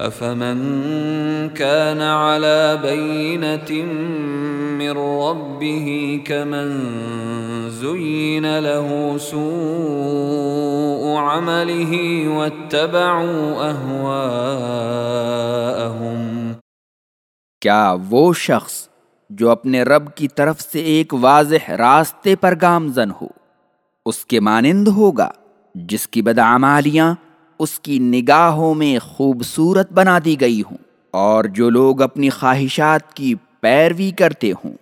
افمن كان على بينة من ربه كمن زين له سوء عمله واتبعوا أهواءهم؟ کیا وہ شخص جو اپنے رب کی طرف سے ایک واضح راستے پر گامزن ہو، اس کے مانند ہوگا جس کی بدعمالیاں اس کی نگاہوں میں خوبصورت بنا دی گئی ہوں اور جو لوگ اپنی خواہشات کی پیروی کرتے ہوں۔